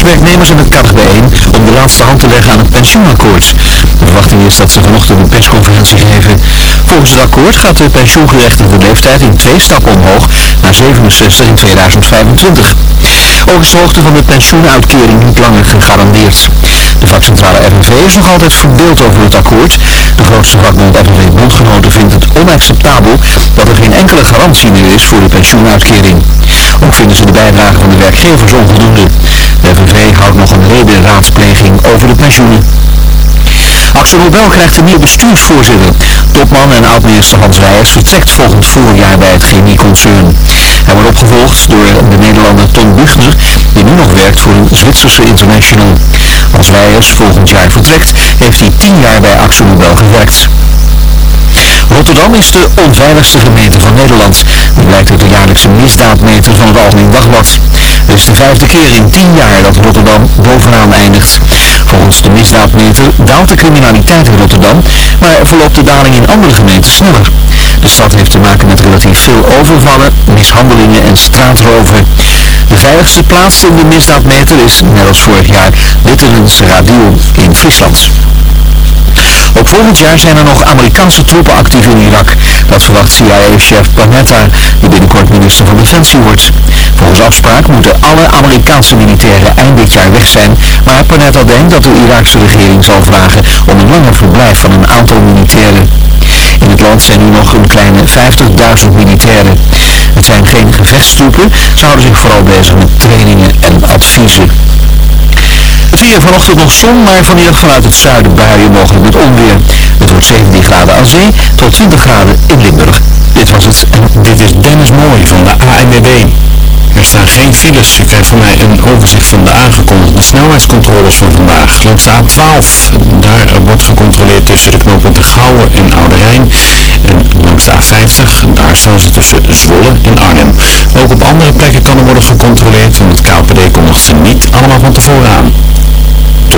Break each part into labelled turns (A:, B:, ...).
A: werknemers en het kabinet bijeen om de laatste hand te leggen aan het pensioenakkoord. De verwachting is dat ze vanochtend een persconferentie geven. Volgens het akkoord gaat de pensioengerechtigde leeftijd in twee stappen omhoog naar 67 in 2025. Ook is de hoogte van de pensioenuitkering niet langer gegarandeerd. De vakcentrale FNV is nog altijd verdeeld over het akkoord. De grootste vakbond FNV Bondgenoten vindt het onacceptabel dat er geen enkele garantie meer is voor de pensioenuitkering. Ook vinden ze de bijdrage van de werkgevers onvoldoende. De FNV houdt nog een ledenraadpleging over de pensioenen. Axel Nobel krijgt een nieuw bestuursvoorzitter. Topman en oud-minister Hans Wijers vertrekt volgend voorjaar bij het chemieconcern. Hij wordt opgevolgd door de Nederlander Ton Buchner, die nu nog werkt voor een Zwitserse international. Als Wijers volgend jaar vertrekt, heeft hij tien jaar bij Axel Nobel gewerkt. Rotterdam is de onveiligste gemeente van Nederland. Dat blijkt uit de jaarlijkse misdaadmeter van het Algemeen Dagblad. Het is de vijfde keer in tien jaar dat Rotterdam bovenaan eindigt. Volgens de misdaadmeter daalt de criminaliteit in Rotterdam, maar verloopt de daling in andere gemeenten sneller. De stad heeft te maken met relatief veel overvallen, mishandelingen en straatroven. De veiligste plaats in de misdaadmeter is, net als vorig jaar, Litterens Radiel in Friesland. Ook volgend jaar zijn er nog Amerikaanse troepen actief in Irak. Dat verwacht CIA-chef Panetta, die binnenkort minister van Defensie wordt. Volgens afspraak moeten alle Amerikaanse militairen eind dit jaar weg zijn, maar Panetta denkt dat de Iraakse regering zal vragen om een langer verblijf van een aantal militairen. In het land zijn nu nog een kleine 50.000 militairen. Het zijn geen gevechtstroepen, ze houden zich vooral bezig met trainingen en adviezen. Het weer vanochtend nog zon, maar vanmiddag vanuit het zuiden buien mogelijk met onweer. Aan zee tot 20 graden in Limburg. Dit was het dit is Dennis Mooi van de ANWB.
B: Er staan geen files. U krijgt van mij een overzicht van de aangekondigde snelheidscontroles van vandaag. Langs de A12, daar wordt gecontroleerd tussen de knooppunten Gouwen en Oude Rijn. En langs de A50, daar staan ze tussen Zwolle en Arnhem. Ook op andere plekken kan er worden gecontroleerd, want het KPD kondigt ze niet allemaal van tevoren aan.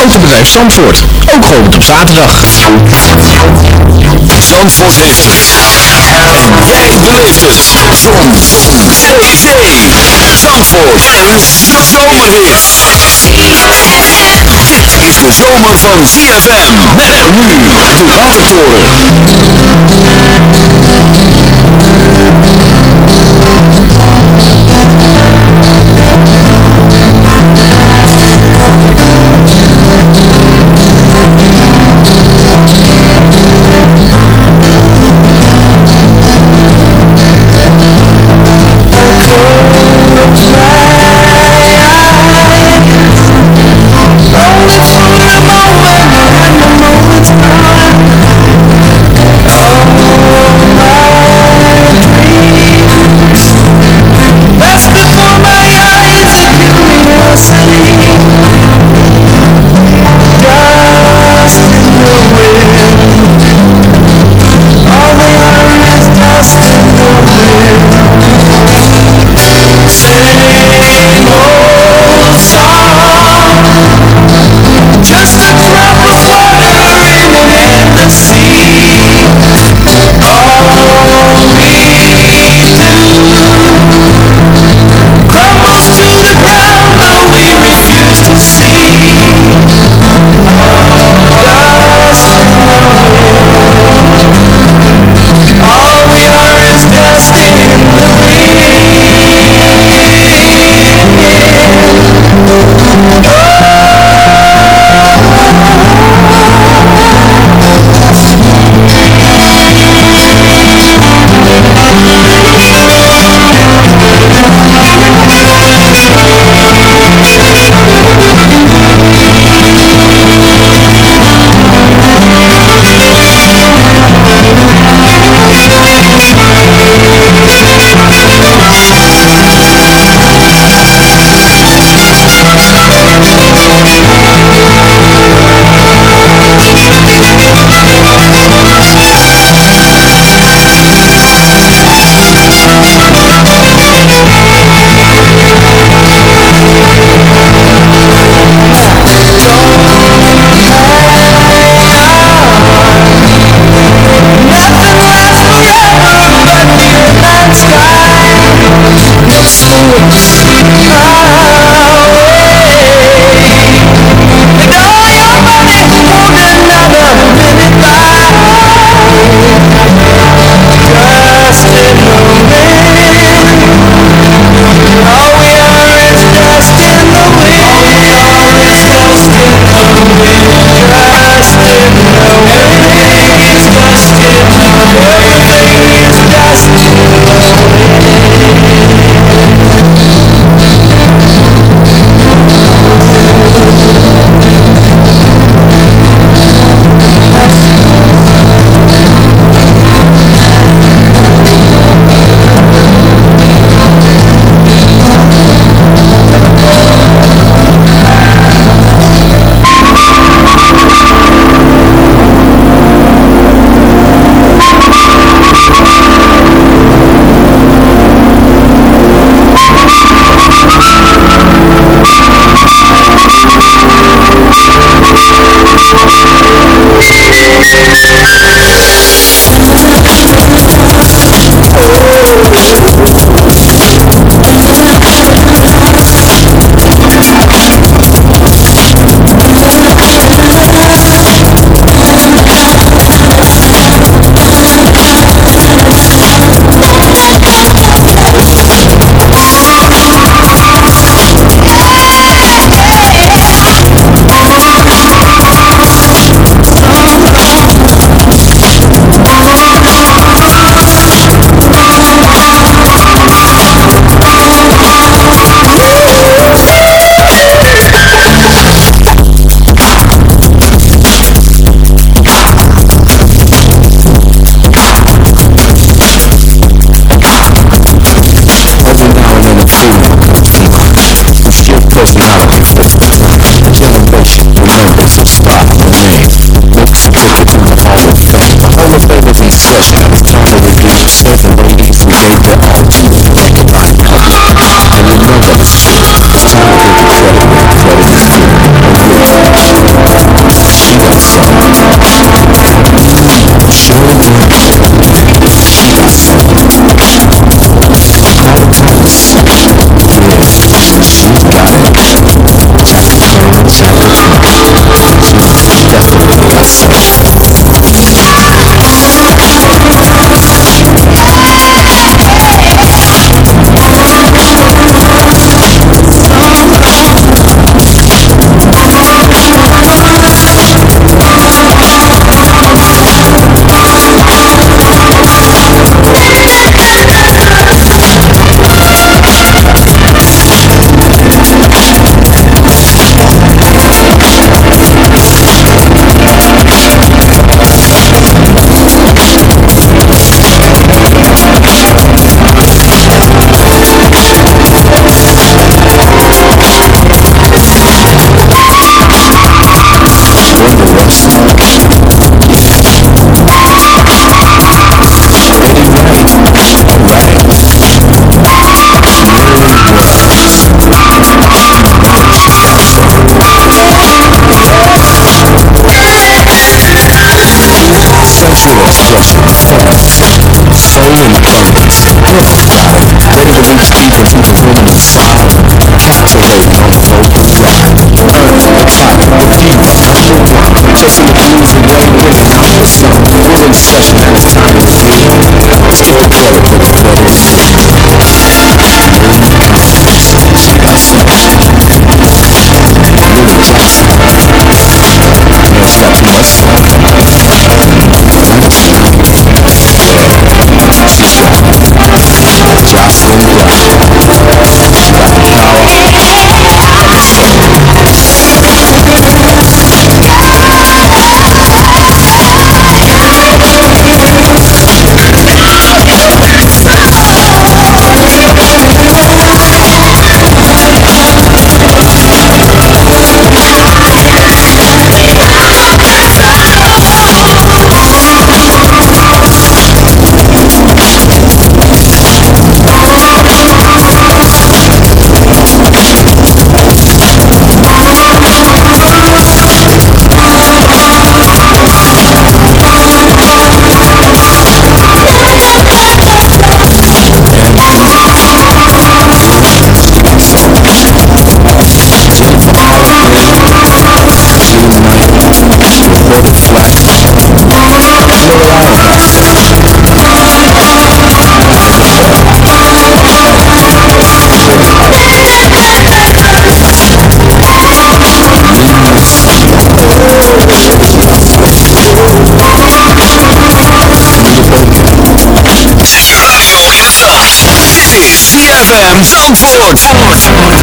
A: Autobedrijf Zandvoort, ook geopend op zaterdag. Zandvoort heeft het. En jij beleeft het. Zon. Zee. Zandvoort. En zomerhit. Dit is de zomer van ZFM. Met nu de Watertoren.
C: Jump
D: forward, forward, forward.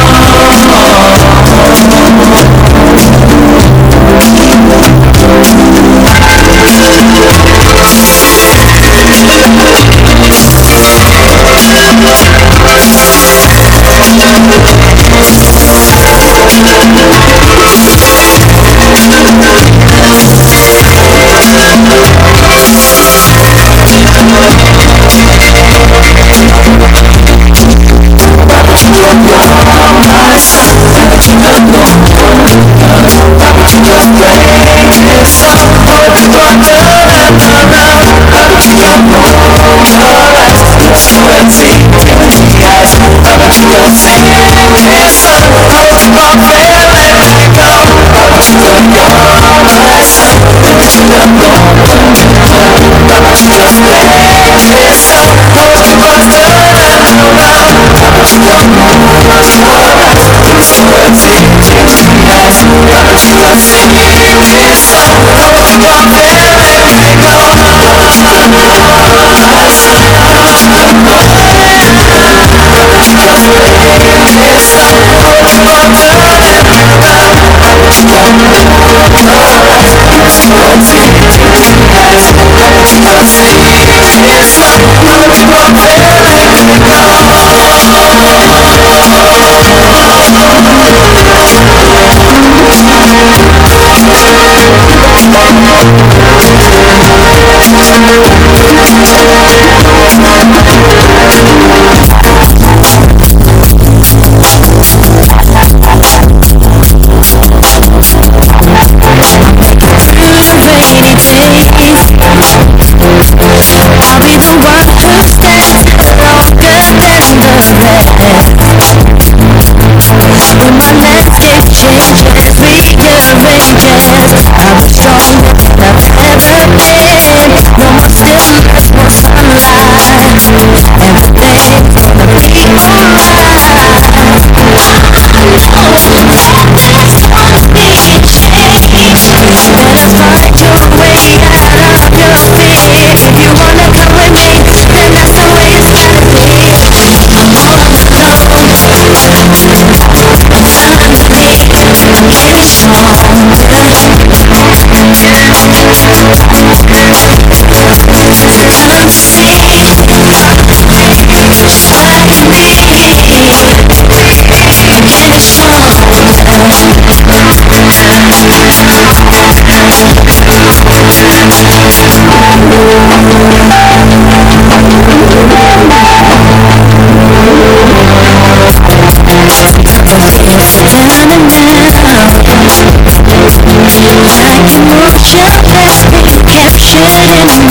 D: hands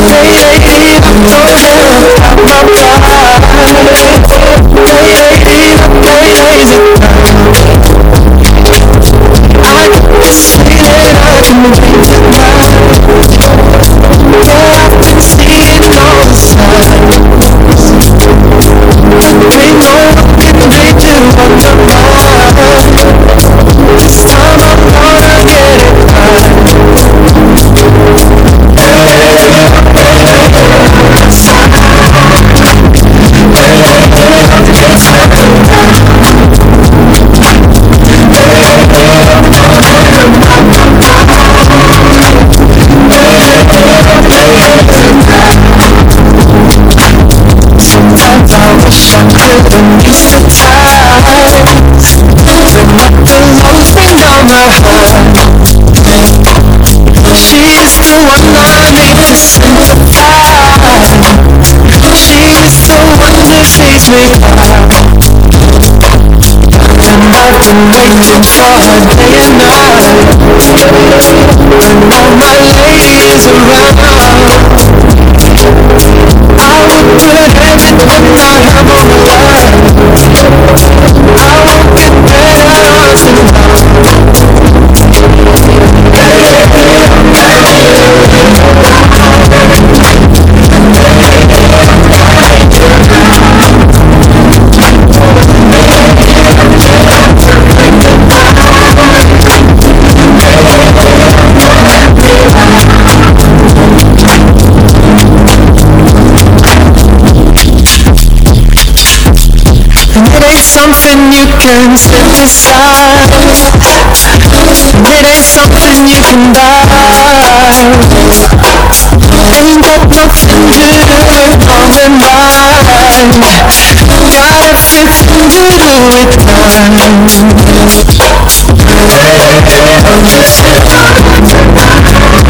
E: baby. For her day and night. And all my ladies around can still decide It ain't something you can buy Ain't got nothing to do on the mind Got a few things to do with time I'm just hey, hey,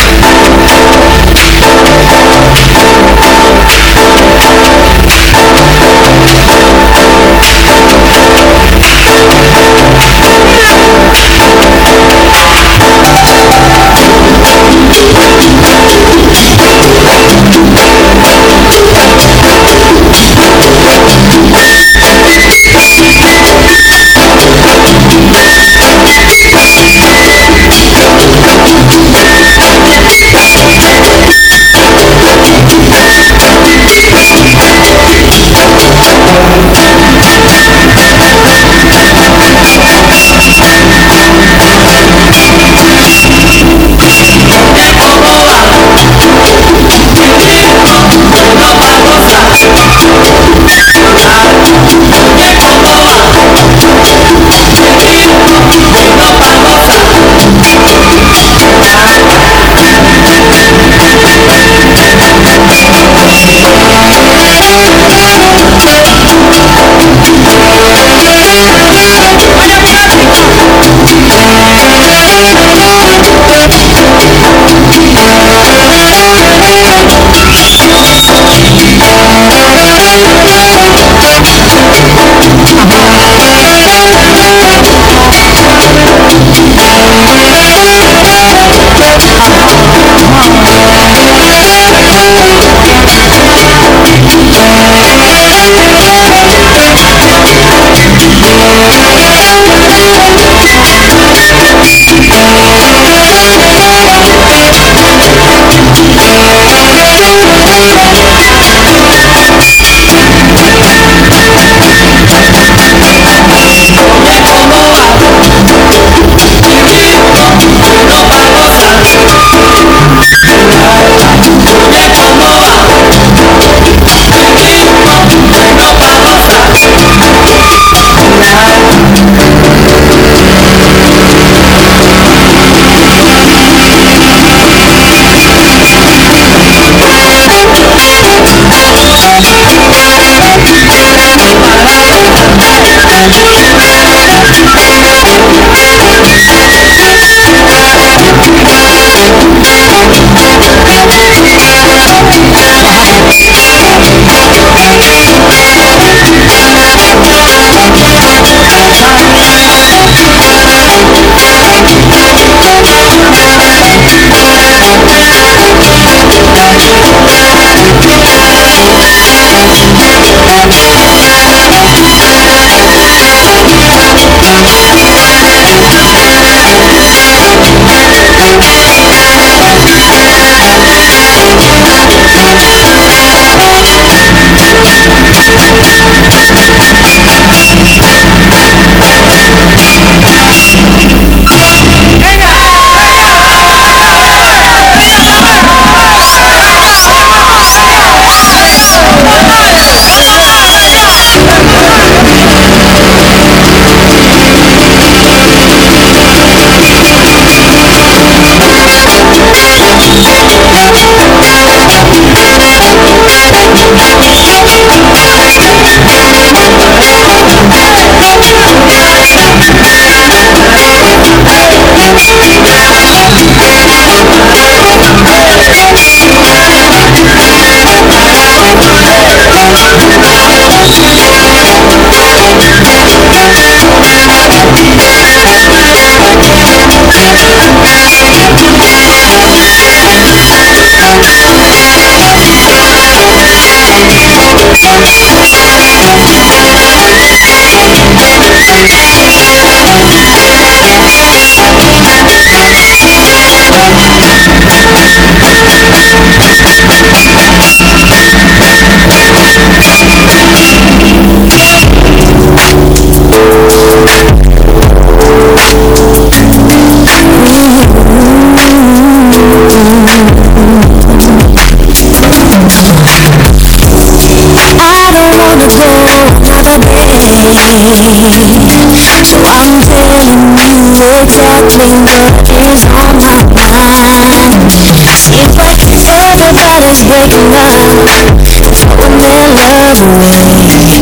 D: So I'm telling you. exactly what is on my mind Seems like everybody's waking up Throwing their love away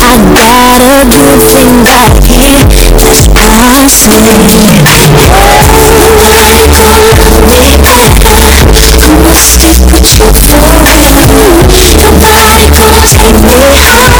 D: I know I got a good thing that can't just why I say Every time I wake up The whispers put you through it The body goes like they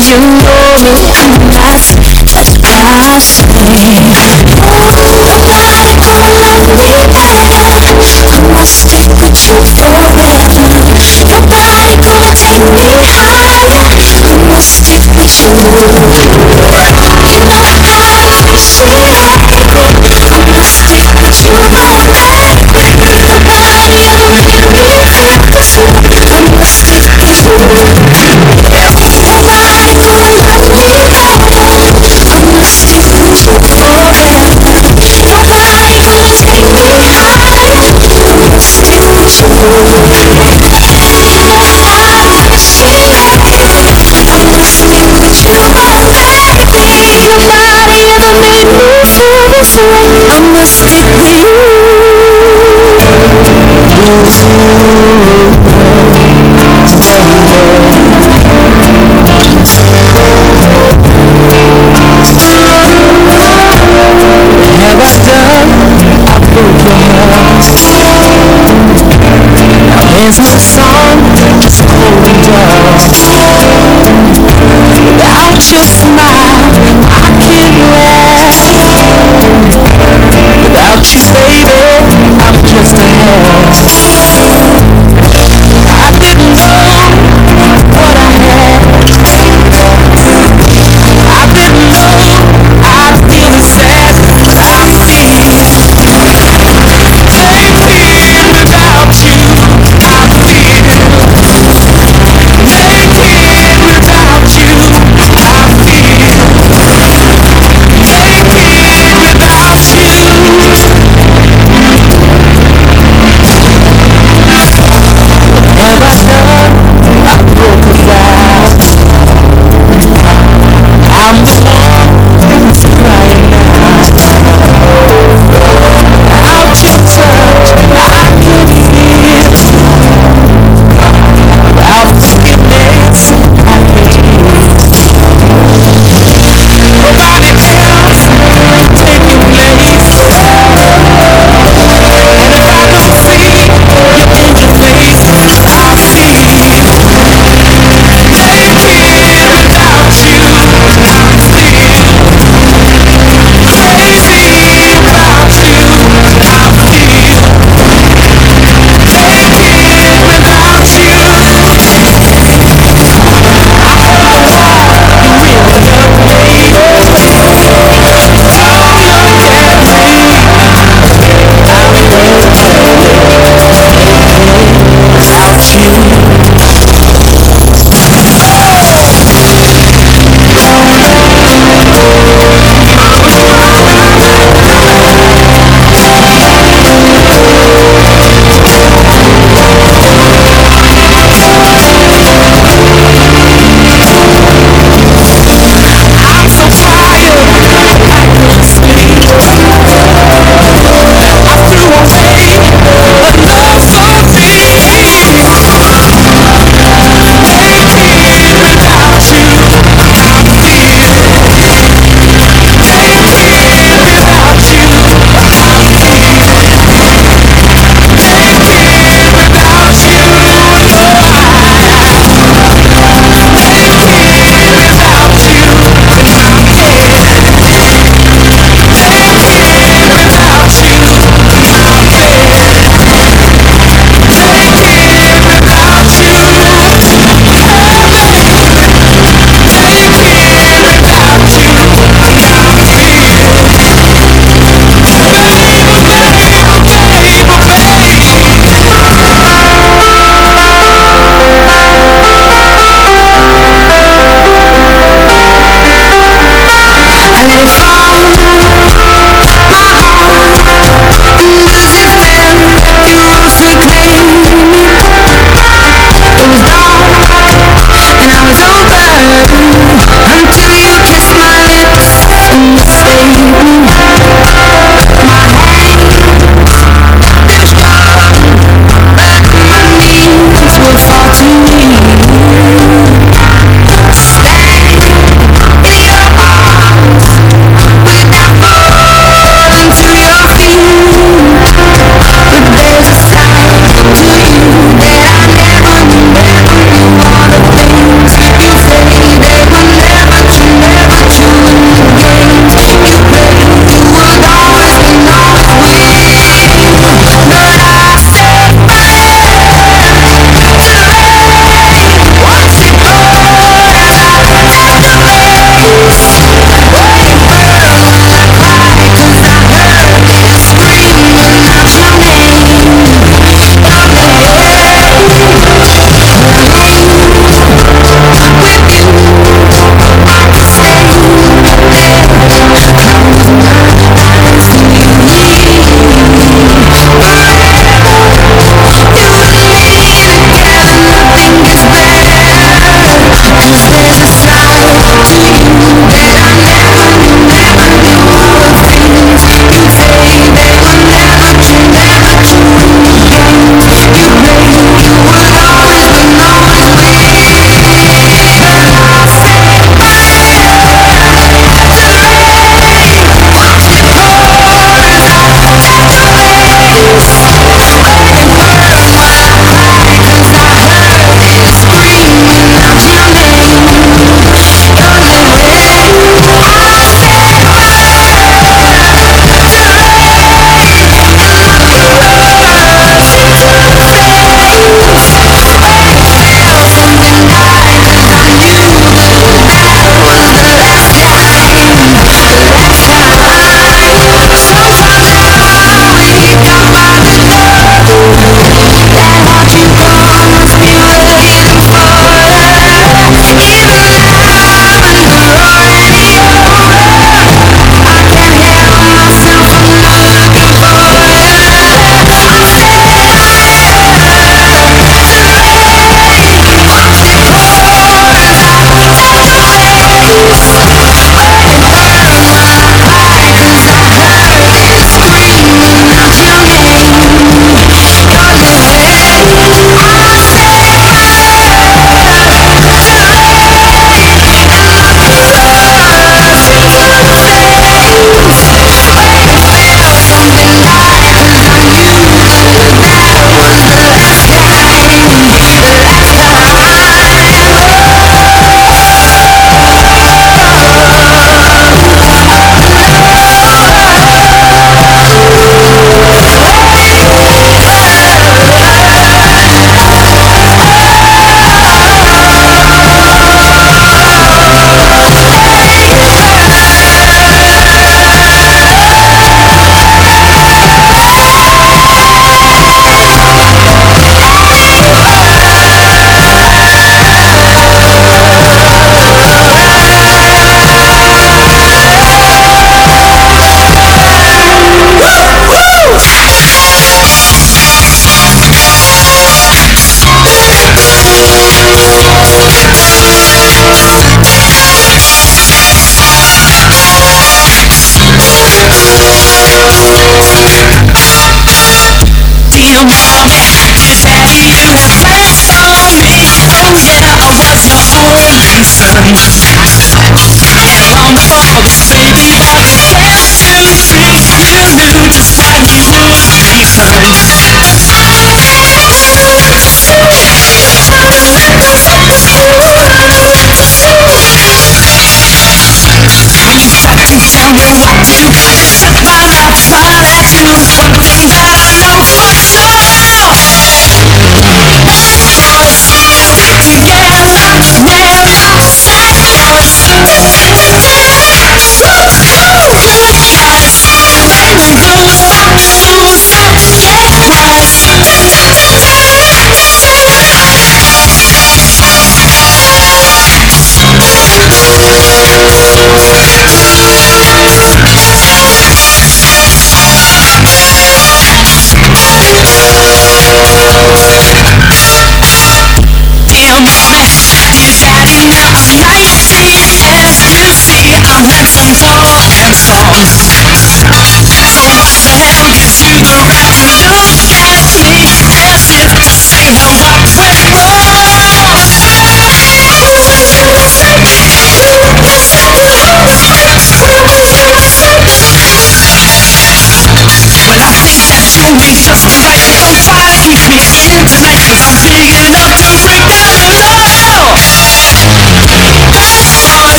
D: you know me, I'm lost, that's why I stay Ooh, I love you, I must stick with you forever Nobody gonna take me higher, I must stick with you You
E: know I always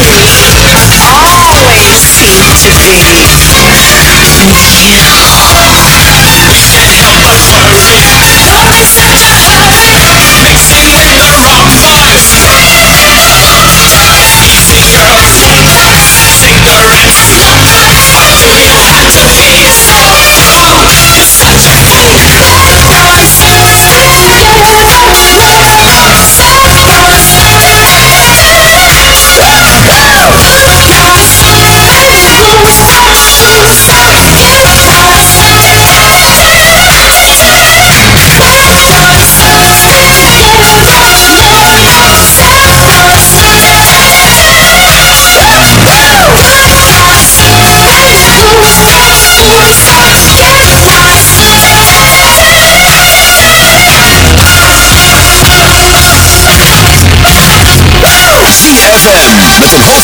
D: always seem to be
C: looking for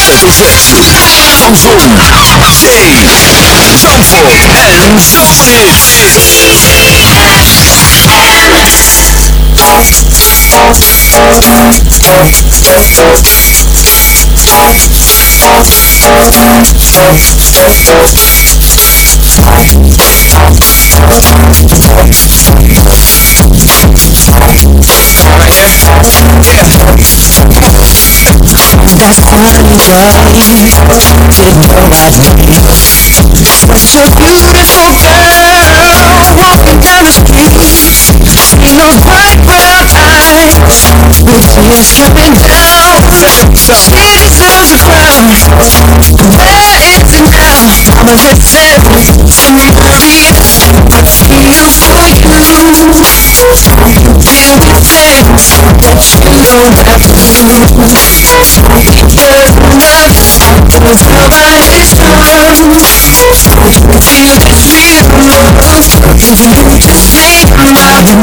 C: met een hoofdletter Z. Van Zon, Zee, Zandvoort en Zomerhits.
D: Such a beautiful girl walking down the street in those bright brown eyes With tears coming down This house is brown Where is it now? Was it set in the breeze? Feel for you We can things That you know that we We can just not Cause summer is gone We can feel the heat Cause you just ain't mine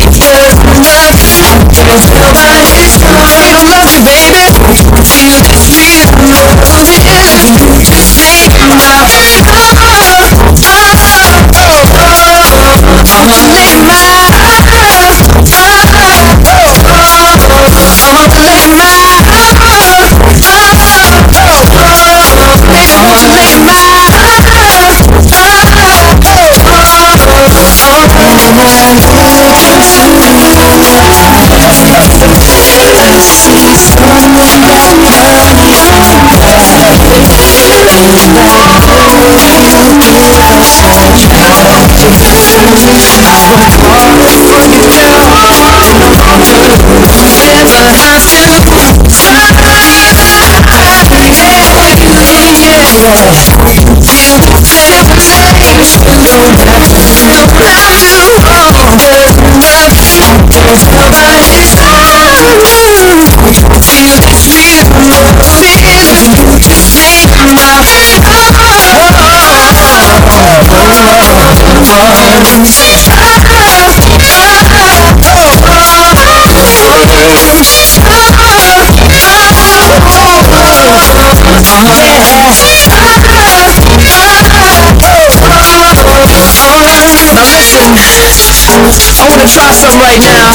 D: It's still bad. Wanna try something right now.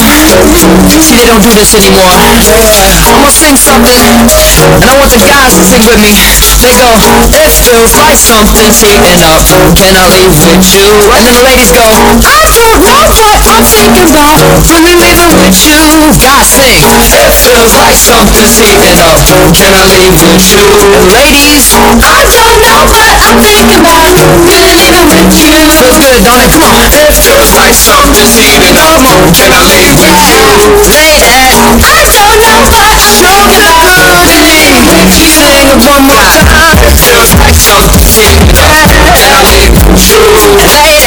D: See, they don't do this anymore. I'm gonna sing something, and I want the guys to sing with me. They go, it feels like something's heating up. Can I leave with you? And then the ladies go, I don't know what I'm thinking about. Really leaving with you. Guys sing. It feels like something's heating up. Can I leave with you? Ladies, I don't know what I'm thinking about. Really leaving with you. Good, don't it? Come on. It feels like something's heating up. Can I leave with you? Lady, I don't know what I'm talking about. Sing it one more time. It feels like something's heating up. Can I leave with you? Lady,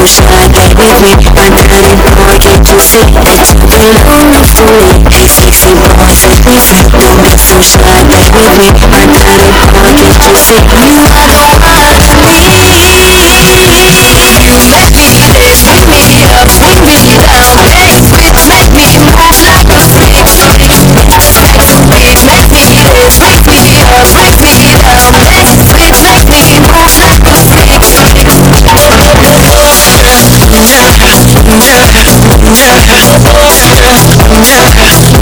D: I'm sure that with me I'm turning body to see That's nothing lonely to me Sexy boys with me Moments so shy that with me I'm turning body to see You. are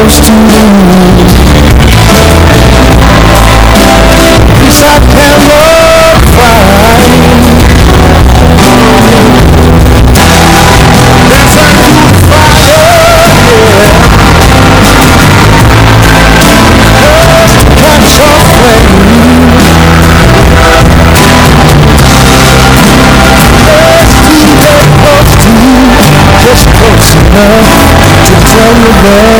D: Close to me Cause I cannot find There's a new fire, Just catch your flame just close enough to tell you that